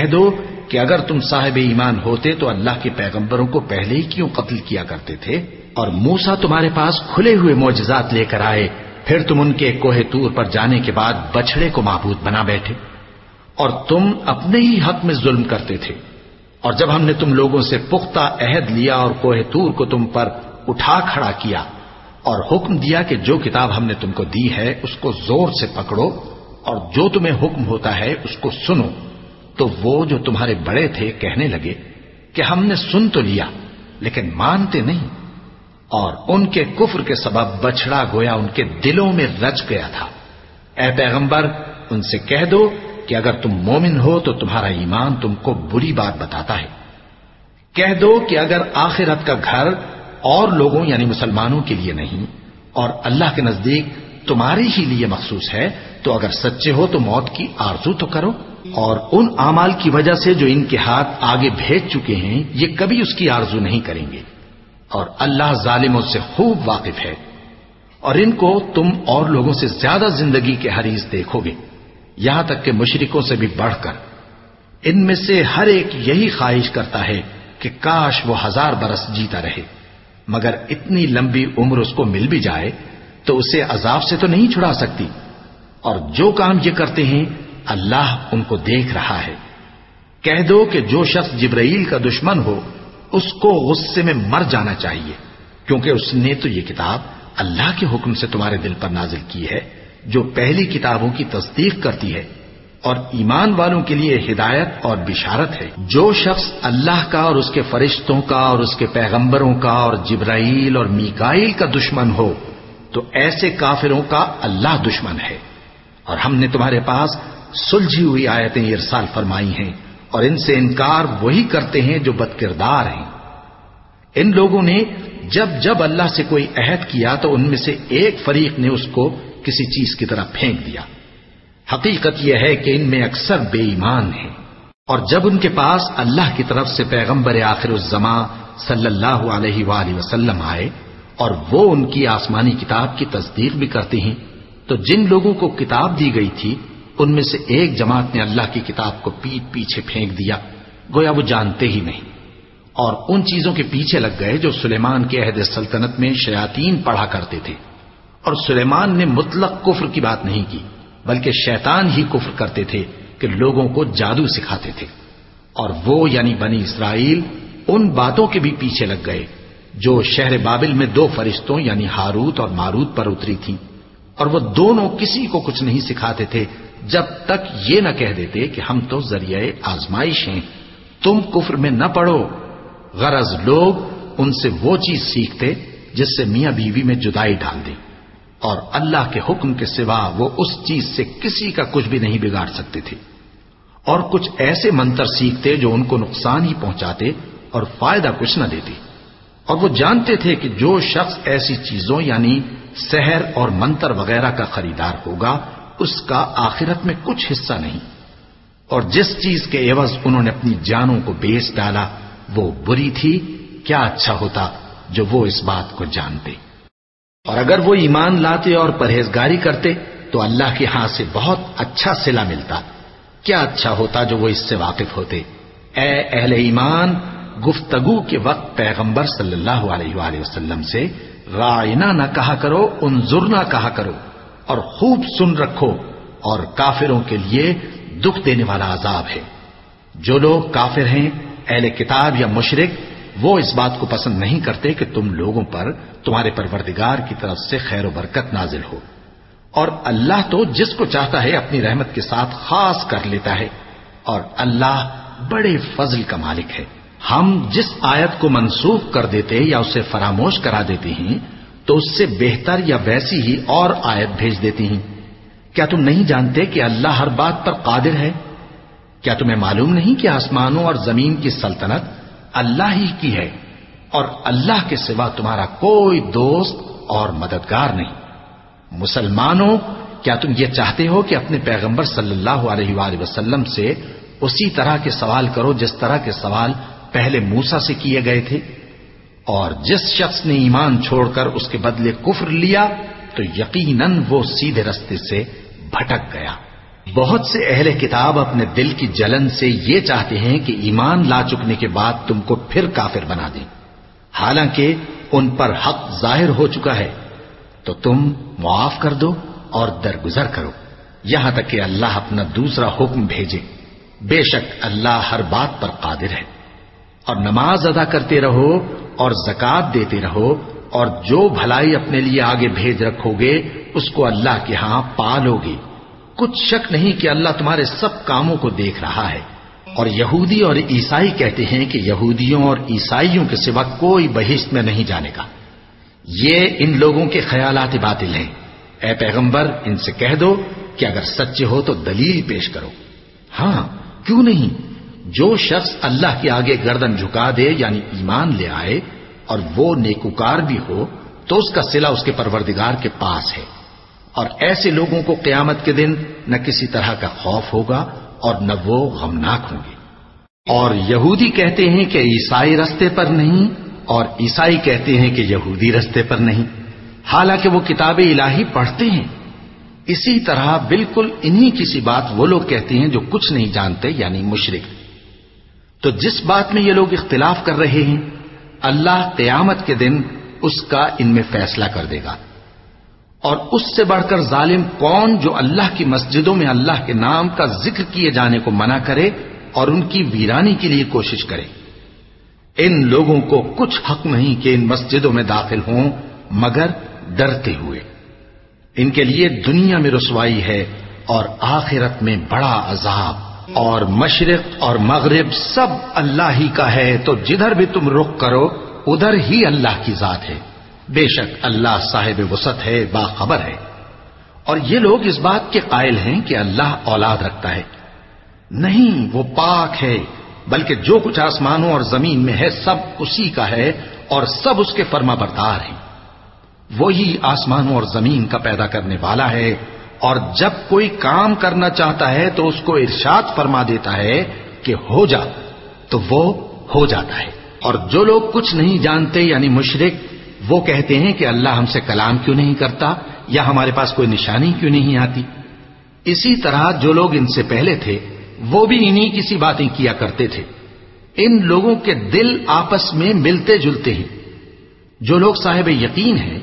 کہہ دو، کہ اگر تم صاحب ایمان ہوتے تو اللہ کے پیغمبروں کو پہلے ہی کیوں قتل کیا کرتے تھے؟ اور موسا تمہارے پاس کھلے ہوئے معجزات لے کر آئے، پھر تم ان کے کوہ تور پر جانے کے بعد بچڑے کو معبود بنا بیٹھے۔ اور تم اپنے ہی حق میں ظلم کرتے تھے۔ اور جب ہم نے تم لوگوں سے پختہ عہد لیا اور کوہ تور کو تم پر اٹھا کھڑا کیا، اور حکم دیا کہ جو کتاب ہم نے تم کو دی ہے، اس کو زور سے پکڑو، اور جو تمہیں حکم ہوتا ہے، اس کو سنو۔ تو وہ جو تمہارے بڑے تھے کہنے لگے کہ ہم نے سن تو لیا، لیکن مانتے نہیں۔ اور ان کے کفر کے سبب بچڑا گویا ان کے دلوں میں رچ گیا تھا۔ اے پیغمبر، ان سے کہہ دو کہ اگر تم مومن ہو تو تمہارا ایمان تم کو بری بات بتاتا ہے۔ کہہ دو کہ اگر آخرت کا گھر اور لوگوں یعنی مسلمانوں کے لیے نہیں، اور اللہ کے نزدیک تمہارے ہی لیے مخصوص ہے، تو اگر سچے ہو تو موت کی آرزو تو کرو۔ اور ان اعمال کی وجہ سے جو ان کے ہاتھ آگے بھیج چکے ہیں، یہ کبھی اس کی آرزو نہیں کریں گے۔ اور اللہ ظالموں سے خوب واقف ہے۔ اور ان کو تم اور لوگوں سے زیادہ زندگی کے حریض دیکھو گے۔ یہاں تک کہ مشرکوں سے بھی بڑھ کر۔ ان میں سے ہر ایک یہی خواہش کرتا ہے کہ کاش وہ ہزار برس جیتا رہے۔ مگر اتنی لمبی عمر اس کو مل بھی جائے تو اسے عذاب سے تو نہیں چھڑا سکتی۔ اور جو کام یہ کرتے ہیں اللہ ان کو دیکھ رہا ہے۔ کہہ دو کہ جو شخص جبرائیل کا دشمن ہو، اس کو غصے میں مر جانا چاہیے، کیونکہ اس نے تو یہ کتاب اللہ کے حکم سے تمہارے دل پر نازل کی ہے، جو پہلی کتابوں کی تصدیق کرتی ہے۔ اور ایمان والوں کے لیے ہدایت اور بشارت ہے۔ جو شخص اللہ کا اور اس کے فرشتوں کا اور اس کے پیغمبروں کا اور جبرائیل اور میکائل کا دشمن ہو، تو ایسے کافروں کا اللہ دشمن ہے۔ اور ہم نے تمہارے پاس سلجھی ہوئی آیتیں ارسال فرمائی ہیں اور ان سے انکار وہی کرتے ہیں جو بد کردار ہیں۔ ان لوگوں نے جب جب اللہ سے کوئی عہد کیا تو ان میں سے ایک فریق نے اس کو کسی چیز کی طرح پھینک دیا۔ حقیقت یہ ہے کہ ان میں اکثر بے ایمان ہیں۔ اور جب ان کے پاس اللہ کی طرف سے پیغمبر آخر الزما صلی اللہ علیہ وآلہ وسلم آئے اور وہ ان کی آسمانی کتاب کی تصدیق بھی کرتے ہیں، تو جن لوگوں کو کتاب دی گئی تھی ان میں سے ایک جماعت نے اللہ کی کتاب کو پیٹ پیچھے پھینک دیا، گویا وہ جانتے ہی نہیں۔ اور ان چیزوں کے پیچھے لگ گئے جو سلیمان کے عہد سلطنت میں شیاتین پڑھا کرتے تھے۔ اور سلیمان نے مطلق کفر کی بات نہیں کی، بلکہ شیطان ہی کفر کرتے تھے کہ لوگوں کو جادو سکھاتے تھے۔ اور وہ یعنی بنی اسرائیل ان باتوں کے بھی پیچھے لگ گئے جو شہر بابل میں دو فرشتوں یعنی ہاروت اور ماروت پر اتری تھی اور وہ دونوں کسی کو کچھ نہیں سکھاتے تھے جب تک یہ نہ کہہ دیتے کہ ہم تو ذریعہ آزمائش ہیں، تم کفر میں نہ پڑو۔ غرض لوگ ان سے وہ چیز سیکھتے جس سے میاں بیوی میں جدائی ڈال دیں اور اللہ کے حکم کے سوا وہ اس چیز سے کسی کا کچھ بھی نہیں بگاڑ سکتے تھے۔ اور کچھ ایسے منتر سیکھتے جو ان کو نقصان ہی پہنچاتے اور فائدہ کچھ نہ دیتے۔ اور وہ جانتے تھے کہ جو شخص ایسی چیزوں یعنی سحر اور منتر وغیرہ کا خریدار ہوگا اس کا آخرت میں کچھ حصہ نہیں۔ اور جس چیز کے عوض انہوں نے اپنی جانوں کو بیچ ڈالا، وہ بری تھی۔ کیا اچھا ہوتا جو وہ اس بات کو جانتے۔ اور اگر وہ ایمان لاتے اور پرہیزگاری کرتے، تو اللہ کے ہاں سے بہت اچھا سلا ملتا۔ کیا اچھا ہوتا جو وہ اس سے واقف ہوتے۔ اے اہل ایمان، گفتگو کے وقت پیغمبر صلی اللہ علیہ وآلہ وسلم سے رائنا نہ کہا کرو، انظرنا کہا کرو۔ اور خوب سن رکھو اور کافروں کے لیے دکھ دینے والا عذاب ہے۔ جو لوگ کافر ہیں، اہل کتاب یا مشرق وہ اس بات کو پسند نہیں کرتے کہ تم لوگوں پر تمہارے پروردگار کی طرف سے خیر و برکت نازل ہو۔ اور اللہ تو جس کو چاہتا ہے اپنی رحمت کے ساتھ خاص کر لیتا ہے۔ اور اللہ بڑے فضل کا مالک ہے۔ ہم جس آیت کو منسوخ کر دیتے یا اسے فراموش کرا دیتے ہیں تو اس سے بہتر یا ویسی ہی اور آیت بھیج دیتی ہیں۔ کیا تم نہیں جانتے کہ اللہ ہر بات پر قادر ہے؟ کیا تمہیں معلوم نہیں کہ آسمانوں اور زمین کی سلطنت اللہ ہی کی ہے اور اللہ کے سوا تمہارا کوئی دوست اور مددگار نہیں؟ مسلمانوں، کیا تم یہ چاہتے ہو کہ اپنے پیغمبر صلی اللہ علیہ وآلہ وسلم سے اسی طرح کے سوال کرو جس طرح کے سوال پہلے موسا سے کیے گئے تھے؟ اور جس شخص نے ایمان چھوڑ کر اس کے بدلے کفر لیا، تو یقیناً وہ سیدھے رستے سے بھٹک گیا۔ بہت سے اہل کتاب اپنے دل کی جلن سے یہ چاہتے ہیں کہ ایمان لا چکنے کے بعد تم کو پھر کافر بنا دیں۔ حالانکہ ان پر حق ظاہر ہو چکا ہے۔ تو تم معاف کر دو اور درگزر کرو۔ یہاں تک کہ اللہ اپنا دوسرا حکم بھیجے۔ بے شک اللہ ہر بات پر قادر ہے۔ اور نماز ادا کرتے رہو اور زکات دیتے رہو اور جو بھلائی اپنے لیے آگے بھیج رکھو گے اس کو اللہ کے ہاں پالو گے کچھ شک نہیں کہ اللہ تمہارے سب کاموں کو دیکھ رہا ہے۔ اور یہودی اور عیسائی کہتے ہیں کہ یہودیوں اور عیسائیوں کے سوا کوئی بہشت میں نہیں جانے گا۔ یہ ان لوگوں کے خیالات باطل ہیں۔ اے پیغمبر، ان سے کہہ دو کہ اگر سچے ہو تو دلیل پیش کرو۔ ہاں کیوں نہیں؟ جو شخص اللہ کے آگے گردن جھکا دے یعنی ایمان لے آئے اور وہ نیکوکار بھی ہو، تو اس کا سلا اس کے پروردگار کے پاس ہے۔ اور ایسے لوگوں کو قیامت کے دن نہ کسی طرح کا خوف ہوگا اور نہ وہ غمناک ہوں گے۔ اور یہودی کہتے ہیں کہ عیسائی رستے پر نہیں اور عیسائی کہتے ہیں کہ یہودی رستے پر نہیں۔ حالانکہ وہ کتاب الہی پڑھتے ہیں۔ اسی طرح بالکل انہی کسی بات وہ لوگ کہتے ہیں جو کچھ نہیں جانتے یعنی مشرق تو جس بات میں یہ لوگ اختلاف کر رہے ہیں، اللہ قیامت کے دن اس کا ان میں فیصلہ کر دے گا۔ اور اس سے بڑھ کر ظالم کون جو اللہ کی مسجدوں میں اللہ کے نام کا ذکر کیے جانے کو منع کرے اور ان کی ویرانی کے لیے کوشش کرے۔ ان لوگوں کو کچھ حق نہیں کہ ان مسجدوں میں داخل ہوں، مگر ڈرتے ہوئے۔ ان کے لیے دنیا میں رسوائی ہے اور آخرت میں بڑا عذاب۔ اور مشرق اور مغرب سب اللہ ہی کا ہے، تو جدھر بھی تم رخ کرو، ادھر ہی اللہ کی ذات ہے۔ بے شک اللہ صاحب وسط ہے، باخبر ہے۔ اور یہ لوگ اس بات کے قائل ہیں کہ اللہ اولاد رکھتا ہے۔ نہیں، وہ پاک ہے، بلکہ جو کچھ آسمانوں اور زمین میں ہے، سب اسی کا ہے اور سب اس کے فرما بردار ہیں۔ وہی آسمانوں اور زمین کا پیدا کرنے والا ہے۔ اور جب کوئی کام کرنا چاہتا ہے تو اس کو ارشاد فرما دیتا ہے کہ ہو جا، تو وہ ہو جاتا ہے۔ اور جو لوگ کچھ نہیں جانتے یعنی مشرق وہ کہتے ہیں کہ اللہ ہم سے کلام کیوں نہیں کرتا یا ہمارے پاس کوئی نشانی کیوں نہیں آتی۔ اسی طرح جو لوگ ان سے پہلے تھے، وہ بھی انہی کسی باتیں کیا کرتے تھے۔ ان لوگوں کے دل آپس میں ملتے جلتے ہیں۔ جو لوگ صاحب یقین ہیں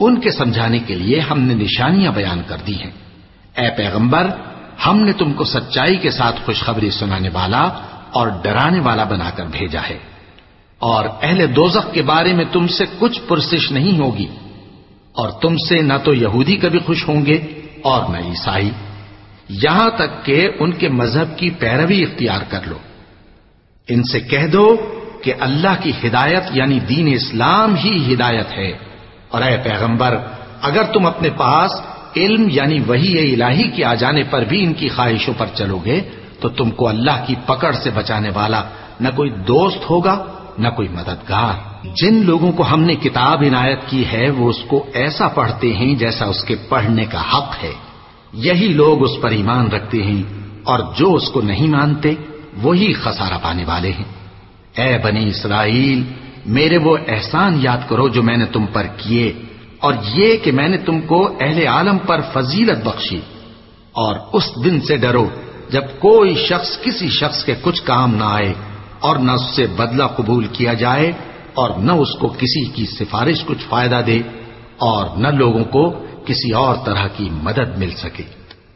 ان کے سمجھانے کے لیے ہم نے نشانیاں بیان کر دی ہیں۔ اے پیغمبر، ہم نے تم کو سچائی کے ساتھ خوشخبری سنانے والا اور ڈرانے والا بنا کر بھیجا ہے۔ اور اہل دوزخ کے بارے میں تم سے کچھ پرسش نہیں ہوگی۔ اور تم سے نہ تو یہودی کبھی خوش ہوں گے اور نہ عیسائی۔ یہاں تک کہ ان کے مذہب کی پیروی اختیار کر لو۔ ان سے کہہ دو کہ اللہ کی ہدایت یعنی دین اسلام ہی ہدایت ہے۔ اور اے پیغمبر، اگر تم اپنے پاس علم یعنی وہی الہی کے آ جانے پر بھی ان کی خواہشوں پر چلو گے، تو تم کو اللہ کی پکڑ سے بچانے والا نہ کوئی دوست ہوگا، نہ کوئی مددگار۔ جن لوگوں کو ہم نے کتاب عنایت کی ہے، وہ اس کو ایسا پڑھتے ہیں جیسا اس کے پڑھنے کا حق ہے۔ یہی لوگ اس پر ایمان رکھتے ہیں، اور جو اس کو نہیں مانتے، وہی خسارہ پانے والے ہیں۔ اے بنی اسرائیل میرے وہ احسان یاد کرو جو میں نے تم پر کیے، اور یہ کہ میں نے تم کو اہل عالم پر فضیلت بخشی۔ اور اس دن سے ڈرو جب کوئی شخص کسی شخص کے کچھ کام نہ آئے، اور نہ اس سے بدلہ قبول کیا جائے، اور نہ اس کو کسی کی سفارش کچھ فائدہ دے، اور نہ لوگوں کو کسی اور طرح کی مدد مل سکے۔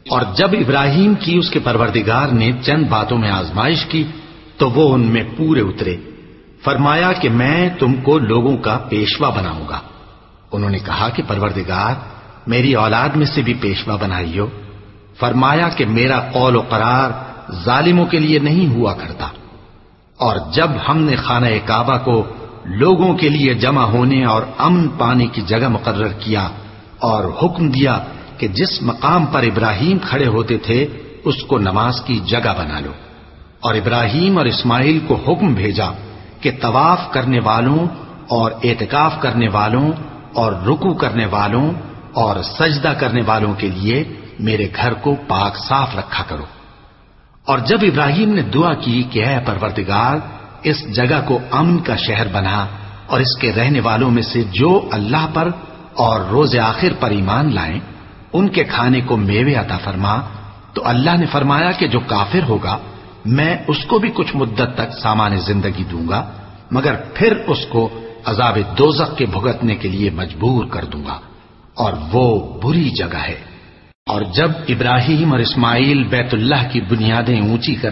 اور جب ابراہیم کی اس کے پروردگار نے چند باتوں میں آزمائش کی، تو وہ ان میں پورے اترے۔ فرمایا کہ میں تم کو لوگوں کا پیشوا بناؤں گا۔ انہوں نے کہا کہ پروردگار، میری اولاد میں سے بھی پیشوا بنائیو۔ فرمایا کہ میرا قول و قرار ظالموں کے لیے نہیں ہوا کرتا۔ اور جب ہم نے خانہ کعبہ کو لوگوں کے لیے جمع ہونے اور امن پانے کی جگہ مقرر کیا اور حکم دیا کہ جس مقام پر ابراہیم کھڑے ہوتے تھے، اس کو نماز کی جگہ بنا لو۔ اور ابراہیم اور اسماعیل کو حکم بھیجا۔ کہ طواف کرنے والوں اور اعتکاف کرنے والوں اور رکو کرنے والوں اور سجدہ کرنے والوں کے لیے میرے گھر کو پاک صاف رکھا کرو۔ اور جب ابراہیم نے دعا کی کہ اے پروردگار، اس جگہ کو امن کا شہر بنا اور اس کے رہنے والوں میں سے جو اللہ پر اور روز آخر پر ایمان لائیں، ان کے کھانے کو میوے عطا فرما، تو اللہ نے فرمایا کہ جو کافر ہوگا میں اس کو بھی کچھ مدت تک سامان زندگی دوں گا، مگر پھر اس کو عذاب دوزخ کے بھگتنے کے لیے مجبور کر دوں گا، اور وہ بری جگہ ہے۔ اور جب ابراہیم اور اسماعیل بیت اللہ کی بنیادیں اونچی کر